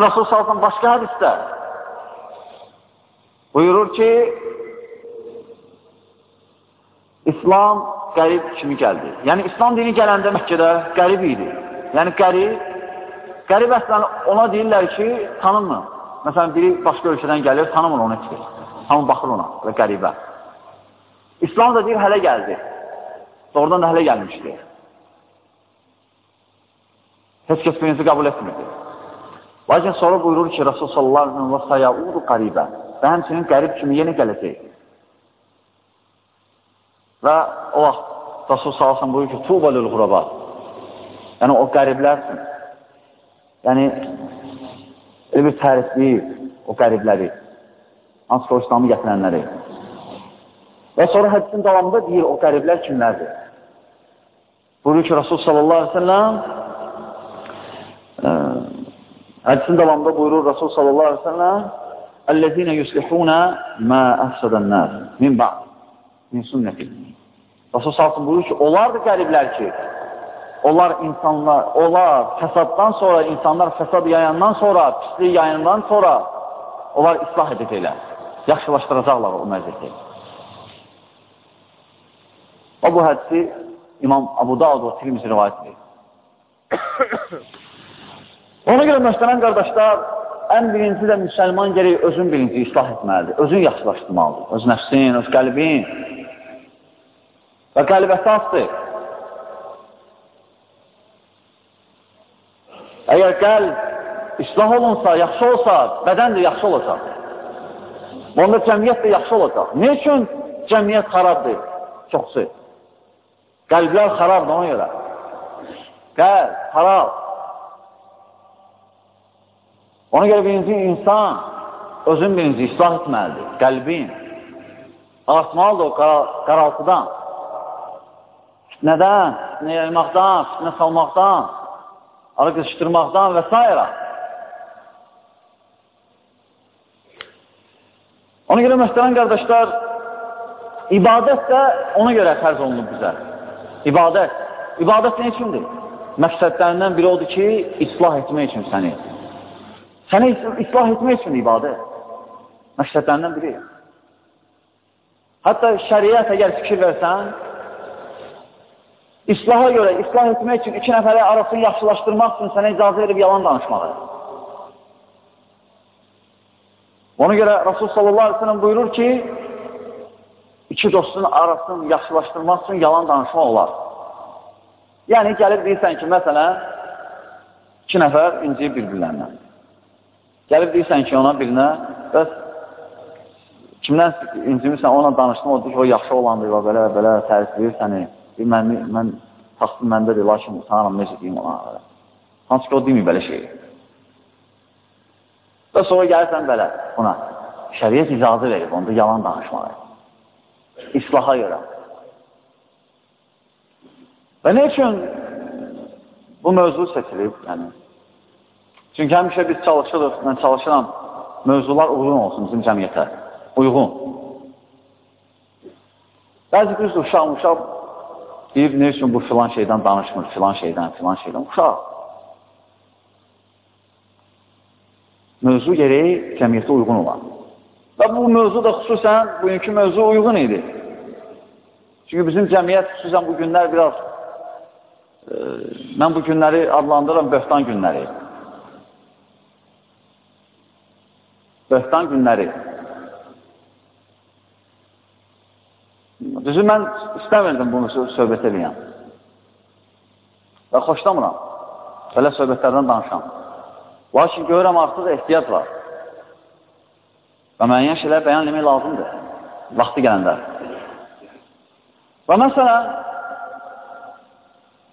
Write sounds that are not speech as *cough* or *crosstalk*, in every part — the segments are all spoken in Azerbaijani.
Rasul Salsan başqa hədisdə buyurur ki, İslam qərib kimi gəldi. Yəni, İslam dini gələndə Məkkədə qərib idi. Yəni, qərib, qərib əslən ona deyirlər ki, tanınmır. Məsələn, biri başqa ölkədən gəlir, tanımır onu heç Hamı baxır ona və qəribə. İslam da deyir, hələ gəldi. Doğrudan da hələ gəlmişdi. Heç kəs birinizi qəbul etmirdi. Lakin sonra buyurur ki, Rasul sallallahu aleyhi və sayaudu qaribə və həmçinin qərib kimi yenə gələcək. Və o vaxt Rasul sallallahu buyurur ki, tubalül quraba. Yəni, o qəriblərsin. Yəni, elə bir tərifləyir o qəribləri. Hansı ki, o İslamı gətirənləri. Və sonra hədisin davamında deyir, o qəriblər kimlərdir? Buyurur ki, Rasul sallallahu aleyhi ve sellem Hədisin davamında buyurur Rasul sallallahu aleyhi ve sellem Əl-ləzinə yuslihunə mə əfsədən nəs min ba'd min sünnəti. Rasul sallallahu buyurur ki, onlardır qəriblər ki, onlar insanlar, onlar fəsaddan sonra, insanlar fəsad yayandan sonra, pislik yayandan sonra onlar islah edəcəklər. Yaxşılaşdıracaqlar o məziyyəti. O bu hədisi İmam Abu Davud və Tirmizi rivayət edir. *coughs* Ona görə məsələn, qardaşlar, ən birinci də müsəlman gerək özün birinci islah etməlidir, özün yaxşılaşdırmalıdır, öz nəfsin, öz qəlbin və qəlb əsasdır. Əgər qəlb islah olunsa, yaxşı olsa, bədən də yaxşı olacaq. Onda cəmiyyət də yaxşı olacaq. Ne üçün cəmiyyət xarabdır? Çoxsu. Qəlblər xarabdır ona görə. Qəlb, xarab. Ona görə birinci insan özün birinci islah etməlidir, qəlbin. Artmalıdır o qara, qaraltıdan. Fitnədən, fitnə yaymaqdan, fitnə salmaqdan, arı qışdırmaqdan və s. Ona görə məsələn, qardaşlar, ibadət də ona görə fərz olunub bizə. İbadət. İbadət nə üçündür? Məqsədlərindən biri odur ki, islah etmək üçün səni. Səni islah etmək üçün ibadət. Məqsədlərindən biri. Hətta şəriət əgər fikir versən, islaha görə, islah etmək üçün iki nəfəri arasını yaxşılaşdırmaq üçün sənə icazə verib yalan danışmağı. Ona görə Rasul sallallahu aleyhi ve sellem buyurur ki, iki dostun arasını yaxşılaşdırmaq üçün yalan danışmaq olar. Yəni, gəlib deyirsən ki, məsələn, iki nəfər inciyib bir-birlərindən. Gəlib deyirsən ki, ona birinə, bəs kimdən incimirsən, ona danışdım, o deyir ki, o yaxşı olandır, belə, belə tərifləyir səni. Deyir, mən, mən taxtım məndədir, lakin utanıram, necə deyim ona. Belə. Hansı ki, o demir belə şey. Və sonra gəlirsən belə ona. Şəriyyət icazı verib, onda yalan danışmağa. İslaha görə. Və nə üçün bu mövzu seçilib? Yəni, Çünki həmişə biz çalışırıq, mən çalışıram, mövzular uyğun olsun bizim cəmiyyətə. Uyğun. Bəzi düzdür, uşaq, uşaq deyir, nə üçün bu filan şeydən danışmır, filan şeydən, filan şeydən. Uşaq. Mövzu gereği cəmiyyətə uyğun olan. Və bu mövzu da xüsusən bugünkü mövzu uyğun idi. Çünki bizim cəmiyyət xüsusən bu günlər biraz e, mən bu günləri adlandırıram böhtan günləri. Böhtan günləri. Düzü, mən istəmirdim bunu söhbət edəyəm. Və xoşlamıram. Belə söhbətlərdən danışam. Lakin görürəm, artıq ehtiyac var. Və müəyyən şeylər bəyan eləmək lazımdır. Vaxtı gələndə. Və məsələn,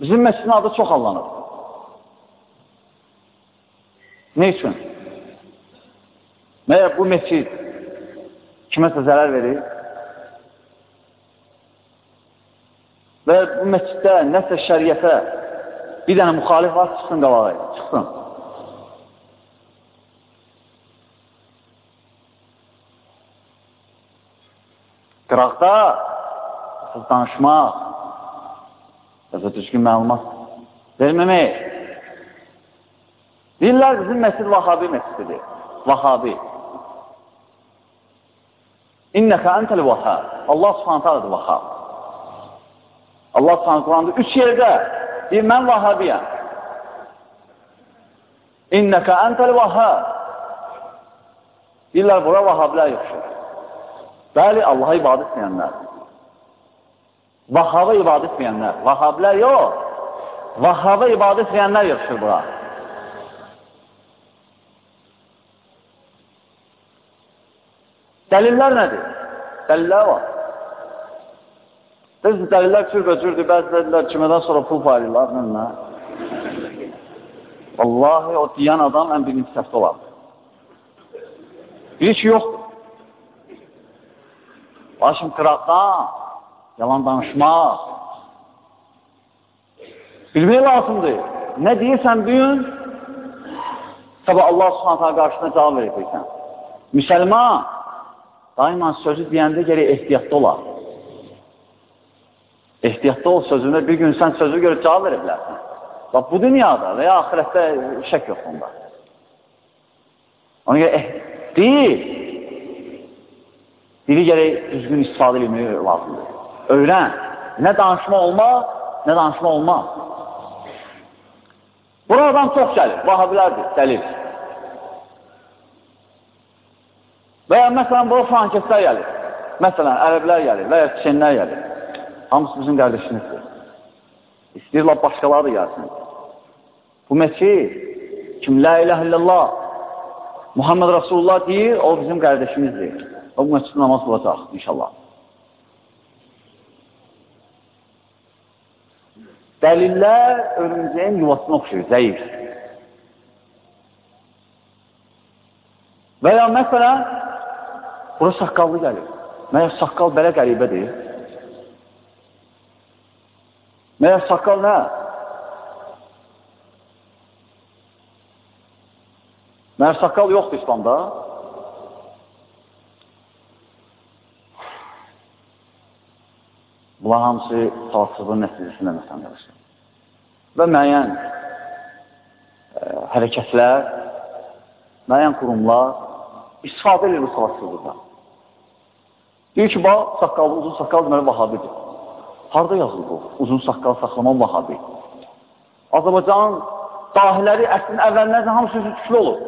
bizim məscidin adı çox allanır. Ne üçün? Məyər bu meçid kiməsə zərər verir? Və bu meçiddə nəsə şəriyyətə bir dənə müxalif var, çıxsın qalağı, çıxsın. Qıraqda danışmaq, və düzgün məlumat verməmək. Deyirlər, bizim məscid Vahabi məscididir. Vahabi. İnnəkə əntəl vahab. Allah subhanət alədir vahab. Allah subhanət Quranda üç yerdə deyir, mən vahabiyəm. İnnəkə əntəl vahab. Deyirlər, bura vahabilər yoxşur. Bəli, Allaha ibadət etməyənlər. Vahaba ibadət etməyənlər. Vahabilər yox. Vahaba ibadət etməyənlər yoxşur bura. Dəlillər nədir? Dəlillər var. Biz dəlillər cürbəcürdür, bəzi dəlillər kimədən sonra pul paylayırlar, nə? Vallahi o deyən adam ən birinci səhvdə olar. Bir ki, yoxdur. Başım qıraqdan, yalan danışmaq. Bilmək lazımdır. Nə deyirsən bir gün, sabah Allah subhanətə qarşısına cavab verəcəksən. Müsəlman daima sözü deyəndə gərək ehtiyatda olar. Ehtiyatda ol sözünə bir gün sən sözü görüb cavab verə bilərsən. Bax, bu dünyada və ya ahirətdə şək yox onda. Ona görə, eh, deyil, dili gərək düzgün istifadə edilmək lazımdır. Öyrən, nə danışma olmaz, nə danışma olmaz. Buradan çox gəlir, vahabilərdir, dəlil. Və ya məsələn, bura frankeslər gəlir. Məsələn, ərəblər gəlir və ya çinlər gəlir. Hamısı bizim qardaşımızdır. İstəyirlər başqaları da gəlsin. Bu məsih, kim la ilahe illallah, Muhammed Rasulullah deyir, o bizim qardaşımızdır. O bu məscid namaz olacaq inşallah. Dəlillər örümcəyin yuvasına oxşuyur, zəif. Və ya məsələn, bura saqqallı gəlir. Məyər saqqal belə qəribədir? Məyər saqqal nə? Məyər saqqal yoxdur İslamda? Bunlar hamısı savadsızlığın nəticəsində məsələn qarışır. Və müəyyən e, hərəkətlər, müəyyən qurumlar istifadə edir bu savadsızlıqdan. Deyir ki, bax, saqqalı, uzun saqqal deməli vahabidir. Harada yazılır bu? Uzun saqqal saxlaman vahabi. Azərbaycanın dahiləri əslin əvvəllərdən hamısı üzü tüklü olur.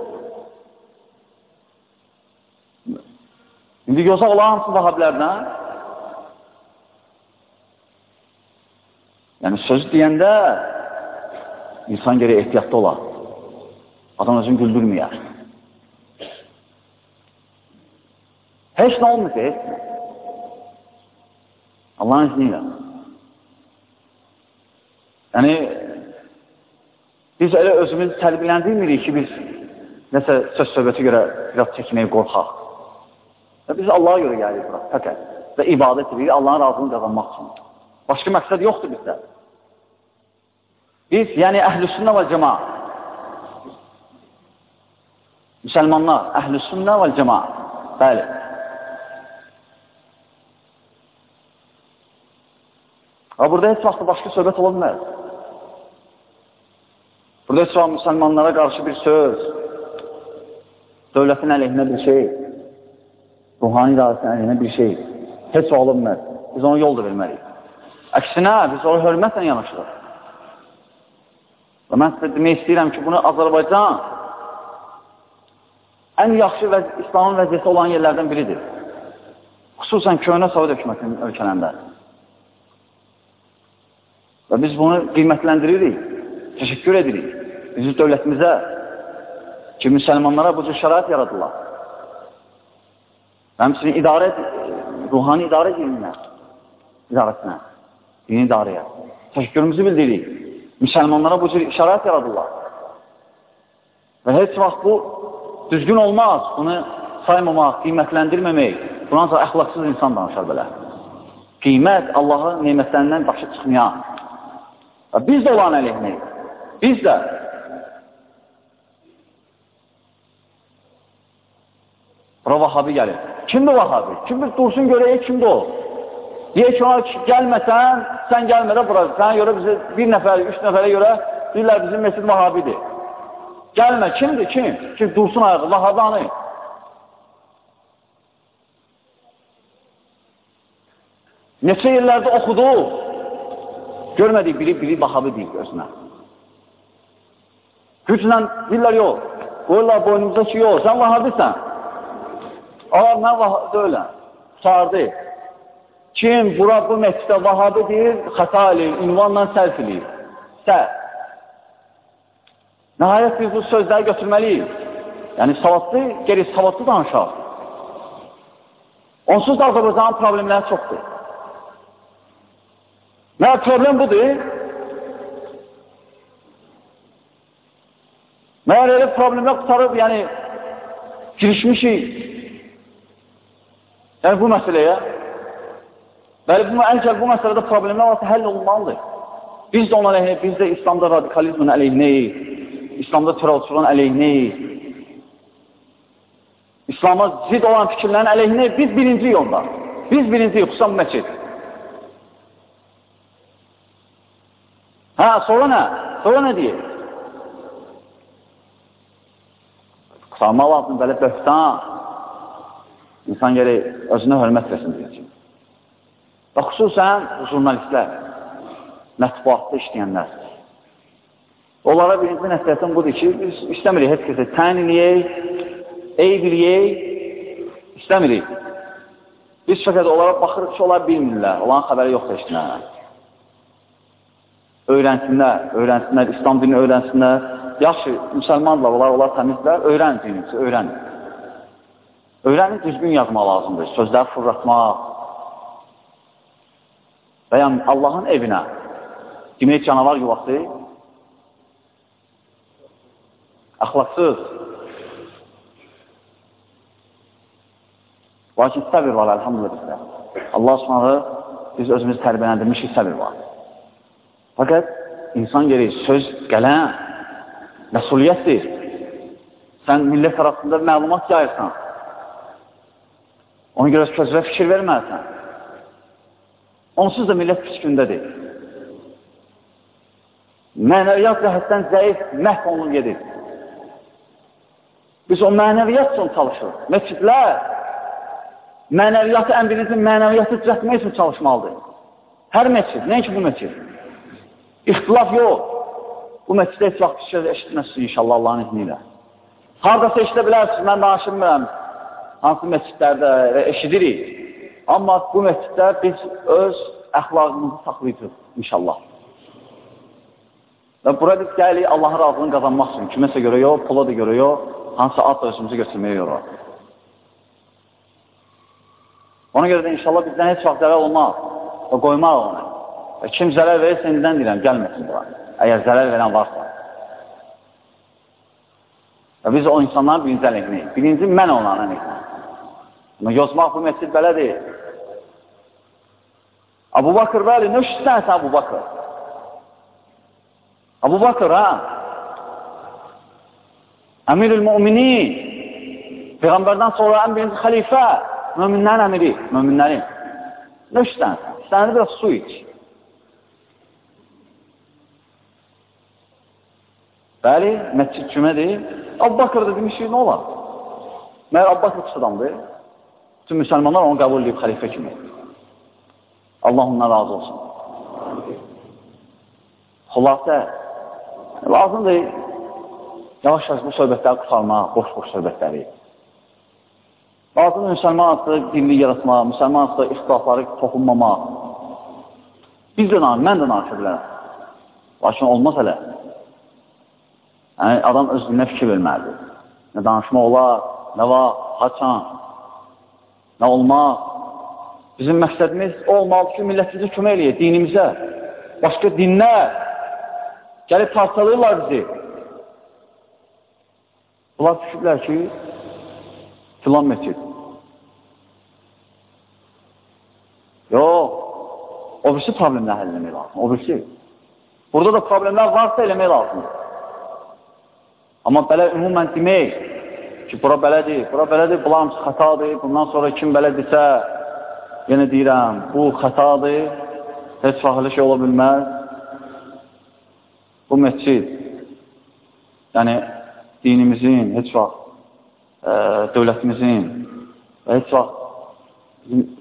İndi yoxsa olan hamısı vahabilərdən Yəni, söz deyəndə insan gərək ehtiyatda olar. Adam özünü güldürməyər. Heç nə olmur ki, heç nə. Allahın izni ilə. Yəni, biz elə özümüzü tərbiyələndirmirik ki, biz nəsə söz söhbəti görə biraz çəkməyə qorxaq. Və biz Allaha görə gəlirik bura, fəqət. Və ibadət edirik, Allahın razılığını qazanmaq üçün. Başqa məqsəd yoxdur bizdə. Biz, yəni əhlüsünnə və cəma. Müsəlmanlar, əhlüsünnə və cəma. Bəli. Və burada heç vaxt başqa söhbət ola bilməz. Burada heç vaxt müsəlmanlara qarşı bir söz, dövlətin əleyhinə bir şey, ruhani idarəsinin əleyhinə bir şey heç vaxt ola bilməz. Biz ona yol da verməliyik. Əksinə, biz ona hörmətlə yanaşırıq. Və mən sizə demək istəyirəm ki, bunu Azərbaycan ən yaxşı vəz İslamın vəziyyəti olan yerlərdən biridir. Xüsusən köhnə Saud hökumətinin ölkələrində. Və biz bunu qiymətləndiririk, təşəkkür edirik. Bizim dövlətimizə ki, müsəlmanlara bu cür şərait yaradırlar. Həmçinin idarə, ruhani idarə dininə, idarəsinə, dini idarəyə. Təşəkkürümüzü bildiririk müsəlmanlara bu cür işarət yaradırlar. Və heç vaxt bu düzgün olmaz. Bunu saymamaq, qiymətləndirməmək. Buna ancaq əxlaqsız insan danışar belə. Qiymət Allahın neymətlərindən başı çıxmayan. Biz də olan əleyhinəyik. Biz də Bura vahabi gəlir. Kimdir vahabi? Kimdir? Dursun görək kimdir o? Deyək ki, ona gəlməsən, sən gəlmə də bura. Sənə görə bizi bir nəfər, üç nəfərə görə deyirlər bizim mesid vahabidir. Gəlmə, kimdir, kim? Kim dursun ayağı, vahabanı. Neçə yerlərdə oxudu, görmədik biri, biri vahabı deyil gözünə. Güclə deyirlər, yox, qoyurlar boynumuza ki, yox, sən vahabisən. Aa, mən vahabı deyiləm, sardı. Kim bura bu məscidə vahabı deyir, xəta eləyir, ünvanla sərf eləyir. Sərf. Nəhayət biz bu sözləri götürməliyik. Yəni, savadlı, geri savadlı danışaq. Onsuz da Azərbaycanın problemləri çoxdur. Nə problem budur? Məyər elə problemlər qutarıb, yəni girişmişik yəni bu məsələyə. Bəli, bu, əncəl bu məsələdə problemlər varsa həll olunmalıdır. Biz də ona əleyhinəyik, biz də İslamda radikalizmin əleyhinəyik, İslamda terrorçuluğun əleyhinəyik, İslama zid olan fikirlərin əleyhinəyik, biz birinci yolda, biz birinci xüsusən məscid. Nə? Sonra nə deyir? Qısalmaq lazım, belə böhtan. İnsan gəri özünə hörmət versin deyəcək. Və xüsusən jurnalistlər, mətbuatda işləyənlər. Onlara birinci nəsiyyətim budur ki, biz istəmirik heç kəsə tən eləyək, eyb eləyək, istəmirik. Biz fəqət onlara baxırıq ki, onlar bilmirlər, olan xəbəri yoxdur işləyənlər öyrənsinlər, öyrənsinlər, İslam dinini öyrənsinlər. Yaxşı, müsəlmanlar, onlar, onlar təmizlər, öyrənin dininizi, öyrənin. Öyrənin, düzgün yazmaq lazımdır, sözləri fırlatmaq. Və yəni Allahın evinə, demək canavar yuvası, əxlaqsız, lakin səbir var, əlhamdülillah. Allah subhanı biz özümüzü tərbiyələndirmişik, səbir var. Fəqət insan geri söz, qələm, məsuliyyətdir. Sən millət arasında məlumat yayırsan. Ona görə sözlə fikir verməlisən. Onsuz da millət fikrindədir. Mənəviyyat cəhətdən zəif, məhv olunur gedir. Biz o mənəviyyat üçün çalışırıq. Məscidlər mənəviyyatı, ən birinci mənəviyyatı düzətmək üçün çalışmalıdır. Hər məscid, nəinki bu məscid. İxtilaf yox. Bu məscidə heç vaxt söz eşitməzsiniz inşallah Allahın izni ilə. Haradasa eşidə bilərsiniz, mən danışmıram hansı məscidlərdə eşidirik. Amma bu məsciddə biz öz əxlaqımızı saxlayacaq inşallah. Və bura biz gəlirik Allahın razılığını qazanmaq üçün. Kiməsə görə yox, pula da görə yox, hansı ad özümüzü götürməyə görə. Ona görə də inşallah bizdən heç vaxt zərər olmaz və qoymaq onu. Və kim zərər verirsə, indidən deyirəm, gəlməsin bura. Əgər zərər verən varsa. Və biz o insanların birinci əleyhinəyik. Birinci mən onların əleyhinəyik. Amma yozmaq bu məscid belədir. Abu Bakır bəli, nə işsənsə Abu Bakır? Abu Bakır, ha? Əmirül müminin, Peyğəmbərdən sonra ən birinci xəlifə, müminlərin əmiri, müminlərin. Nə işsənsə? İstənir biraz su iç. Bəli, məscid cümədir. Abbaqır da demiş ki, nə olar? Məyər Abbaqır pis adamdır. Bütün müsəlmanlar onu qəbul edib xəlifə kimi. Allah ondan razı olsun. Xülasə, lazımdır yavaş-yavaş bu söhbətləri qısalmaq, boş-boş söhbətləri. Lazımdır müsəlman adlı dilli yaratmaq, müsəlman adlı ixtilafları toxunmamaq. Biz də mən də danışır bilərəm. Lakin olmaz hələ. Yəni, adam özünə fikir verməlidir. Nə danışma olar, nə var, haçan, nə olmaq. Bizim məqsədimiz olmalı ki, millətimizə kömək eləyək, dinimizə. Başqa dinlər gəlib parçalıyırlar bizi. Bunlar düşüblər ki, filan məscid. Yox, o birisi problemlər həll eləmək lazım, o birisi. Burada da problemlər varsa eləmək lazımdır. Amma belə ümumən demək ki, bura belədir, bura belədir, bunlar xətadır, bundan sonra kim belədirsə, yenə deyirəm, bu xətadır, heç vaxt şey ola bilməz. Bu məscid, yəni dinimizin, heç vaxt ə, dövlətimizin və heç vaxt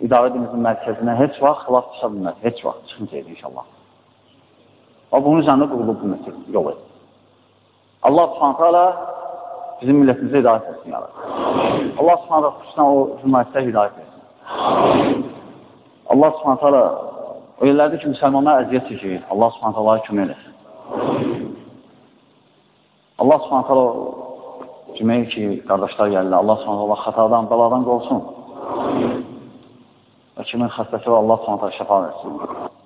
idarə edimizin mərkəzinə heç vaxt xilaf çıxa bilməz. Heç vaxt çıxmayacaq inşallah. Və bunun üzərində qurulub bu məsəl yolu. Allah subhanətə alə bizim millətimizə hidayət etsin. Yəni. Allah subhanətə alə xüsusən o cümlətdə hidayət etsin. Allah subhanətə alə o yerlərdə ki, müsəlmanlar əziyyət çəkir. Allah subhanətə alə kömək eləsin. Allah subhanətə alə demək ki, qardaşlar gəlirlər. Allah subhanətə alə xətadan, bəladan qolsun. Və kimin xəstəsi var, Allah subhanətə alə şəfa versin.